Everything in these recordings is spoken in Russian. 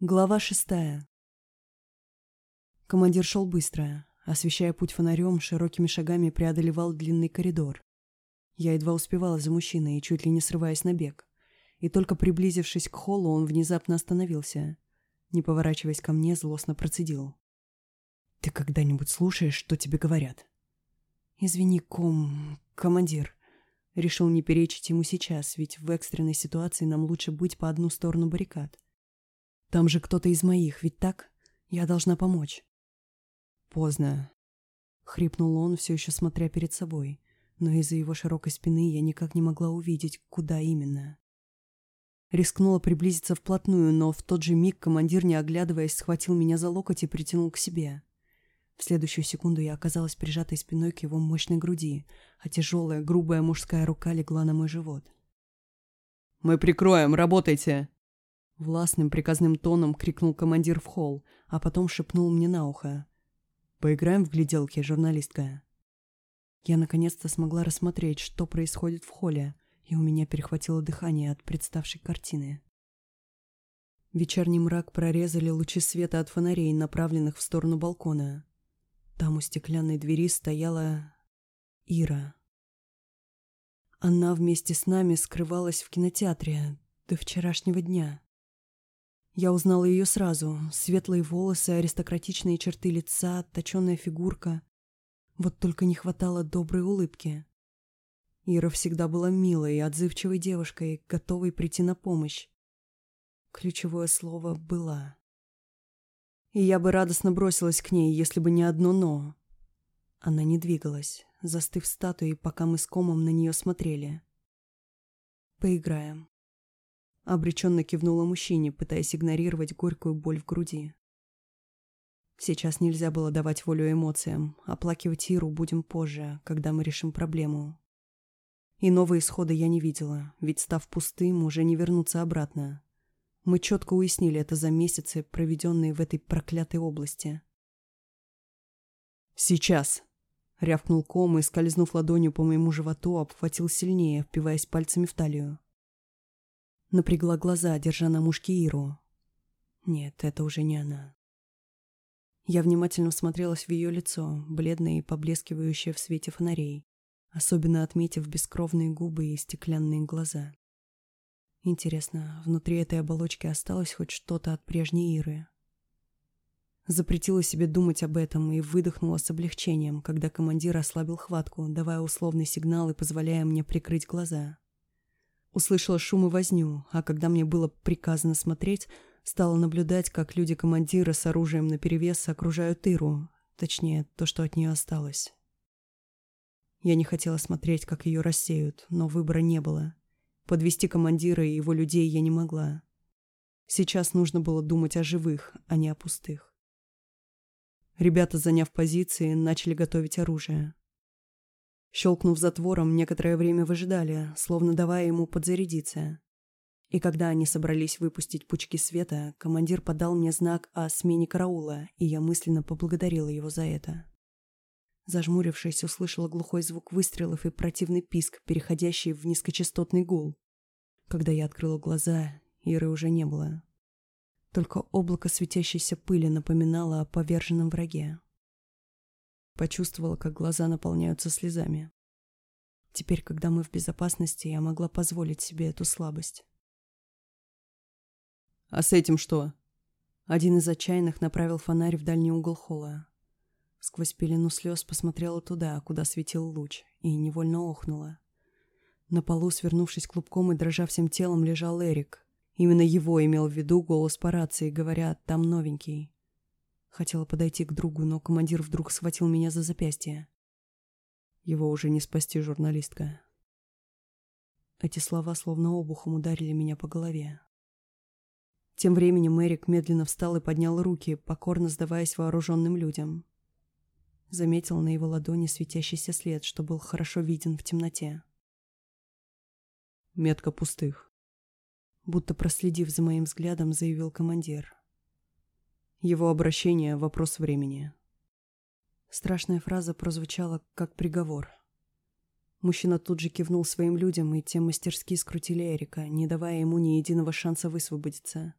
Глава шестая. Командир шел быстро, освещая путь фонарем, широкими шагами преодолевал длинный коридор. Я едва успевала за мужчиной, чуть ли не срываясь на бег. И только приблизившись к холлу, он внезапно остановился. Не поворачиваясь ко мне, злостно процедил. «Ты когда-нибудь слушаешь, что тебе говорят?» «Извини, ком... командир». Решил не перечить ему сейчас, ведь в экстренной ситуации нам лучше быть по одну сторону баррикад. Там же кто-то из моих, ведь так? Я должна помочь. Поздно. Хрипнул он, все еще смотря перед собой, но из-за его широкой спины я никак не могла увидеть, куда именно. Рискнула приблизиться вплотную, но в тот же миг командир, не оглядываясь, схватил меня за локоть и притянул к себе. В следующую секунду я оказалась прижатой спиной к его мощной груди, а тяжелая, грубая мужская рука легла на мой живот. «Мы прикроем, работайте!» Властным приказным тоном крикнул командир в холл, а потом шепнул мне на ухо. «Поиграем в гляделки, журналистка». Я наконец-то смогла рассмотреть, что происходит в холле, и у меня перехватило дыхание от представшей картины. Вечерний мрак прорезали лучи света от фонарей, направленных в сторону балкона. Там у стеклянной двери стояла Ира. Она вместе с нами скрывалась в кинотеатре до вчерашнего дня. Я узнала ее сразу. Светлые волосы, аристократичные черты лица, точеная фигурка. Вот только не хватало доброй улыбки. Ира всегда была милой и отзывчивой девушкой, готовой прийти на помощь. Ключевое слово «была». И я бы радостно бросилась к ней, если бы не одно «но». Она не двигалась, застыв статуей, пока мы с комом на нее смотрели. «Поиграем», Обреченно кивнула мужчине, пытаясь игнорировать горькую боль в груди. Сейчас нельзя было давать волю эмоциям. Оплакивать Иру будем позже, когда мы решим проблему. И новые исхода я не видела, ведь, став пустым, уже не вернуться обратно. Мы четко уяснили это за месяцы, проведенные в этой проклятой области. «Сейчас!» — рявкнул ком и, скользнув ладонью по моему животу, обхватил сильнее, впиваясь пальцами в талию. Напрягла глаза, держа на мушке Иру. Нет, это уже не она. Я внимательно всмотрелась в ее лицо, бледное и поблескивающее в свете фонарей, особенно отметив бескровные губы и стеклянные глаза. Интересно, внутри этой оболочки осталось хоть что-то от прежней Иры? Запретила себе думать об этом и выдохнула с облегчением, когда командир ослабил хватку, давая условный сигнал и позволяя мне прикрыть глаза. Услышала шум и возню, а когда мне было приказано смотреть, стала наблюдать, как люди командира с оружием наперевес окружают Иру, точнее, то, что от нее осталось. Я не хотела смотреть, как ее рассеют, но выбора не было. Подвести командира и его людей я не могла. Сейчас нужно было думать о живых, а не о пустых. Ребята, заняв позиции, начали готовить оружие. Щелкнув затвором, некоторое время выжидали, словно давая ему подзарядиться. И когда они собрались выпустить пучки света, командир подал мне знак о смене караула, и я мысленно поблагодарила его за это. Зажмурившись, услышала глухой звук выстрелов и противный писк, переходящий в низкочастотный гул. Когда я открыла глаза, Иры уже не было. Только облако светящейся пыли напоминало о поверженном враге. Почувствовала, как глаза наполняются слезами. Теперь, когда мы в безопасности, я могла позволить себе эту слабость. «А с этим что?» Один из отчаянных направил фонарь в дальний угол холла. Сквозь пелену слез посмотрела туда, куда светил луч, и невольно охнула. На полу, свернувшись клубком и дрожа всем телом, лежал Эрик. Именно его имел в виду голос по рации, говоря «там новенький». Хотела подойти к другу, но командир вдруг схватил меня за запястье. Его уже не спасти, журналистка. Эти слова словно обухом ударили меня по голове. Тем временем Эрик медленно встал и поднял руки, покорно сдаваясь вооруженным людям. Заметил на его ладони светящийся след, что был хорошо виден в темноте. Метка пустых. Будто проследив за моим взглядом, заявил командир. Его обращение — вопрос времени. Страшная фраза прозвучала как приговор. Мужчина тут же кивнул своим людям, и те мастерски скрутили Эрика, не давая ему ни единого шанса высвободиться.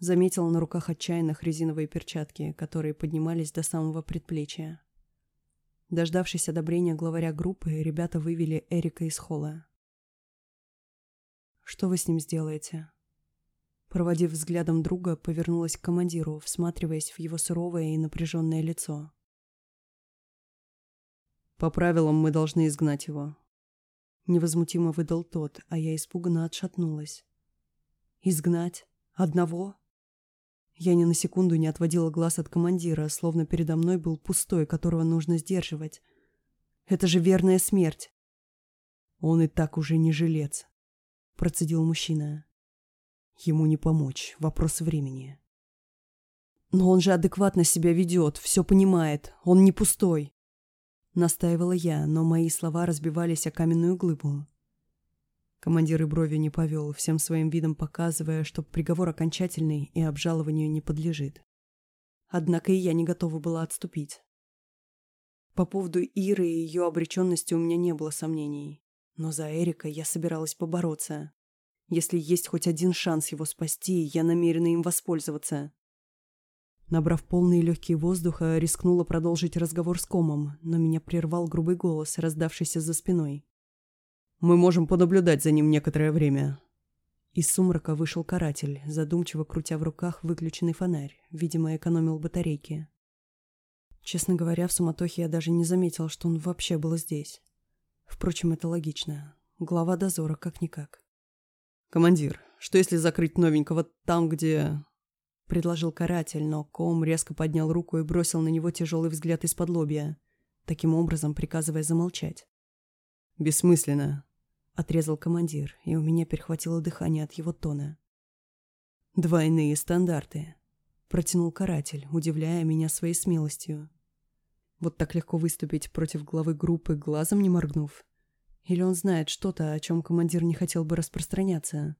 Заметила на руках отчаянных резиновые перчатки, которые поднимались до самого предплечья. Дождавшись одобрения главаря группы, ребята вывели Эрика из холла. «Что вы с ним сделаете?» Проводив взглядом друга, повернулась к командиру, всматриваясь в его суровое и напряженное лицо. «По правилам мы должны изгнать его». Невозмутимо выдал тот, а я испуганно отшатнулась. «Изгнать? Одного?» Я ни на секунду не отводила глаз от командира, словно передо мной был пустой, которого нужно сдерживать. «Это же верная смерть!» «Он и так уже не жилец», — процедил мужчина. Ему не помочь. Вопрос времени. Но он же адекватно себя ведет, все понимает. Он не пустой. Настаивала я, но мои слова разбивались о каменную глыбу. Командир и брови не повел, всем своим видом показывая, что приговор окончательный и обжалованию не подлежит. Однако и я не готова была отступить. По поводу Иры и ее обреченности у меня не было сомнений. Но за Эрика я собиралась побороться. Если есть хоть один шанс его спасти, я намерена им воспользоваться. Набрав полные легкие воздуха, рискнула продолжить разговор с комом, но меня прервал грубый голос, раздавшийся за спиной. «Мы можем понаблюдать за ним некоторое время». Из сумрака вышел каратель, задумчиво крутя в руках выключенный фонарь, видимо, экономил батарейки. Честно говоря, в суматохе я даже не заметил, что он вообще был здесь. Впрочем, это логично. Глава дозора как-никак. «Командир, что если закрыть новенького там, где...» Предложил каратель, но Ком резко поднял руку и бросил на него тяжелый взгляд из-под лобья, таким образом приказывая замолчать. «Бессмысленно», — отрезал командир, и у меня перехватило дыхание от его тона. «Двойные стандарты», — протянул каратель, удивляя меня своей смелостью. Вот так легко выступить против главы группы, глазом не моргнув. Или он знает что-то, о чем командир не хотел бы распространяться.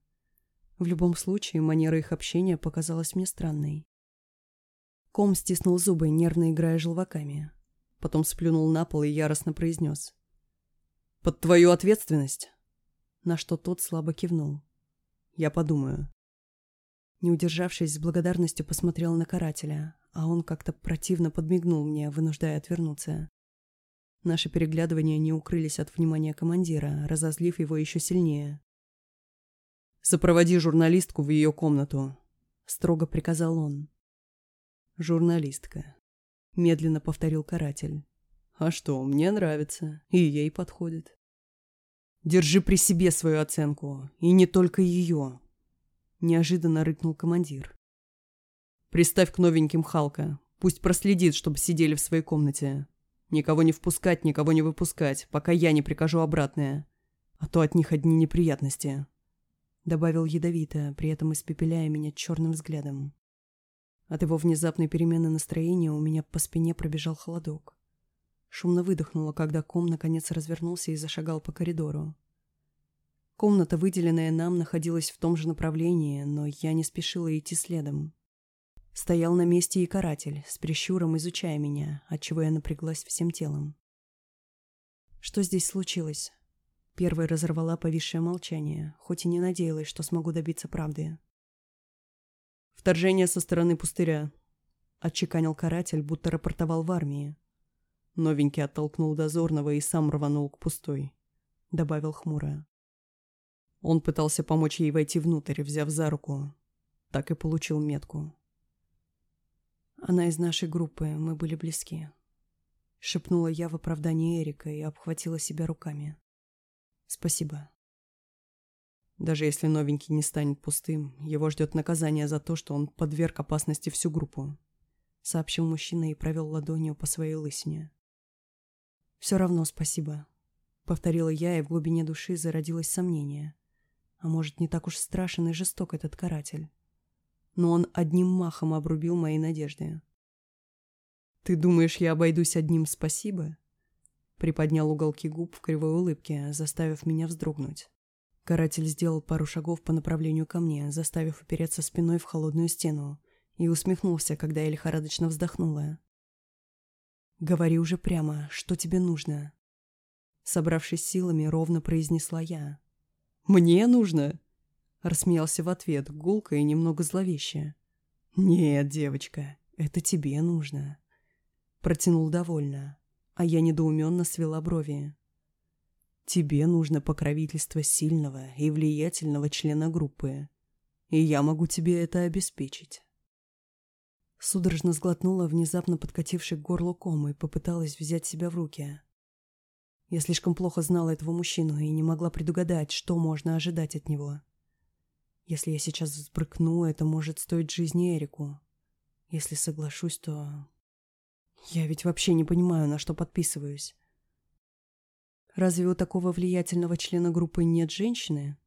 В любом случае, манера их общения показалась мне странной. Ком стиснул зубы, нервно играя желваками. Потом сплюнул на пол и яростно произнес. «Под твою ответственность!» На что тот слабо кивнул. «Я подумаю». Не удержавшись, с благодарностью посмотрел на карателя, а он как-то противно подмигнул мне, вынуждая отвернуться. Наши переглядывания не укрылись от внимания командира, разозлив его еще сильнее. «Сопроводи журналистку в ее комнату», — строго приказал он. «Журналистка», — медленно повторил каратель. «А что, мне нравится, и ей подходит». «Держи при себе свою оценку, и не только ее», — неожиданно рыкнул командир. «Приставь к новеньким Халка, пусть проследит, чтобы сидели в своей комнате. Никого не впускать, никого не выпускать, пока я не прикажу обратное. А то от них одни неприятности. Добавил ядовито, при этом испепеляя меня черным взглядом. От его внезапной перемены настроения у меня по спине пробежал холодок. Шумно выдохнула, когда ком наконец развернулся и зашагал по коридору. Комната, выделенная нам, находилась в том же направлении, но я не спешила идти следом. Стоял на месте и каратель, с прищуром изучая меня, отчего я напряглась всем телом. Что здесь случилось? Первой разорвала повисшее молчание, хоть и не надеялась, что смогу добиться правды. «Вторжение со стороны пустыря», — отчеканил каратель, будто рапортовал в армии. Новенький оттолкнул дозорного и сам рванул к пустой, — добавил хмуро. Он пытался помочь ей войти внутрь, взяв за руку. Так и получил метку. Она из нашей группы, мы были близки. Шепнула я в оправдании Эрика и обхватила себя руками. Спасибо. Даже если новенький не станет пустым, его ждет наказание за то, что он подверг опасности всю группу, сообщил мужчина и провел ладонью по своей лысине. Все равно спасибо. Повторила я, и в глубине души зародилось сомнение. А может, не так уж страшен и жесток этот каратель? Но он одним махом обрубил мои надежды. «Ты думаешь, я обойдусь одним спасибо?» Приподнял уголки губ в кривой улыбке, заставив меня вздрогнуть. Каратель сделал пару шагов по направлению ко мне, заставив упереться спиной в холодную стену, и усмехнулся, когда я лихорадочно вздохнула. «Говори уже прямо, что тебе нужно?» Собравшись силами, ровно произнесла я. «Мне нужно?» Рассмеялся в ответ, гулко и немного зловеще. «Нет, девочка, это тебе нужно», — протянул довольно, а я недоуменно свела брови. «Тебе нужно покровительство сильного и влиятельного члена группы, и я могу тебе это обеспечить». Судорожно сглотнула внезапно подкативший к горлу ком и попыталась взять себя в руки. Я слишком плохо знала этого мужчину и не могла предугадать, что можно ожидать от него. Если я сейчас взбрыкну, это может стоить жизни Эрику. Если соглашусь, то... Я ведь вообще не понимаю, на что подписываюсь. Разве у такого влиятельного члена группы нет женщины?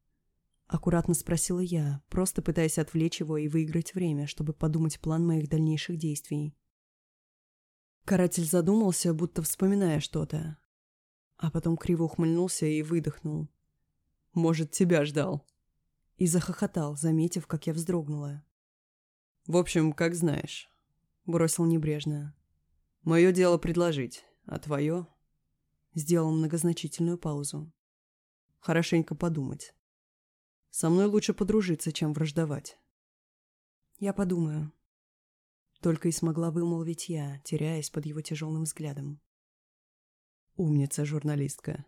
Аккуратно спросила я, просто пытаясь отвлечь его и выиграть время, чтобы подумать план моих дальнейших действий. Каратель задумался, будто вспоминая что-то. А потом криво ухмыльнулся и выдохнул. «Может, тебя ждал?» И захохотал, заметив, как я вздрогнула. «В общем, как знаешь», — бросил небрежно. «Мое дело предложить, а твое...» Сделал многозначительную паузу. «Хорошенько подумать». Со мной лучше подружиться, чем враждовать. Я подумаю. Только и смогла вымолвить я, теряясь под его тяжелым взглядом. Умница, журналистка.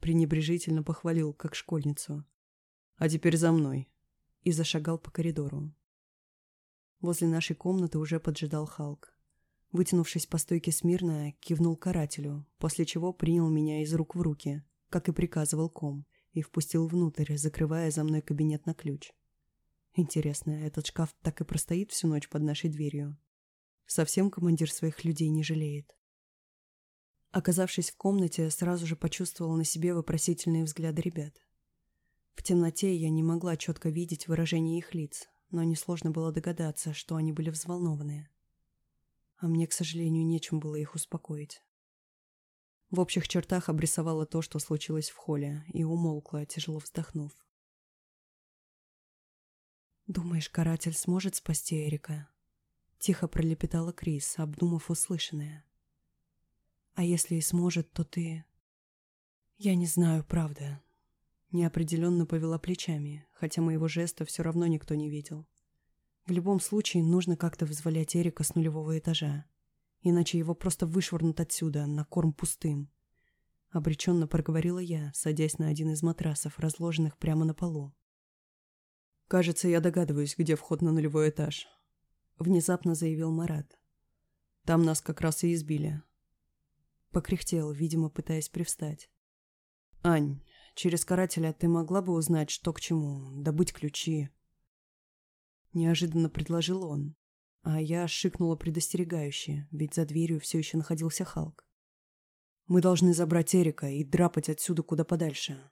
Пренебрежительно похвалил, как школьницу. А теперь за мной. И зашагал по коридору. Возле нашей комнаты уже поджидал Халк. Вытянувшись по стойке смирно, кивнул карателю, после чего принял меня из рук в руки, как и приказывал ком, и впустил внутрь, закрывая за мной кабинет на ключ. Интересно, этот шкаф так и простоит всю ночь под нашей дверью? Совсем командир своих людей не жалеет. Оказавшись в комнате, сразу же почувствовала на себе вопросительные взгляды ребят. В темноте я не могла четко видеть выражение их лиц, но несложно было догадаться, что они были взволнованы. А мне, к сожалению, нечем было их успокоить. В общих чертах обрисовала то, что случилось в холле, и умолкла, тяжело вздохнув. «Думаешь, каратель сможет спасти Эрика?» Тихо пролепетала Крис, обдумав услышанное. «А если и сможет, то ты...» «Я не знаю, правда». Неопределенно повела плечами, хотя моего жеста все равно никто не видел. В любом случае, нужно как-то вызволять Эрика с нулевого этажа иначе его просто вышвырнут отсюда, на корм пустым. Обреченно проговорила я, садясь на один из матрасов, разложенных прямо на полу. «Кажется, я догадываюсь, где вход на нулевой этаж», — внезапно заявил Марат. «Там нас как раз и избили». Покряхтел, видимо, пытаясь привстать. «Ань, через карателя ты могла бы узнать, что к чему, добыть ключи?» Неожиданно предложил он, а я шикнула предостерегающе, ведь за дверью все еще находился Халк. «Мы должны забрать Эрика и драпать отсюда куда подальше.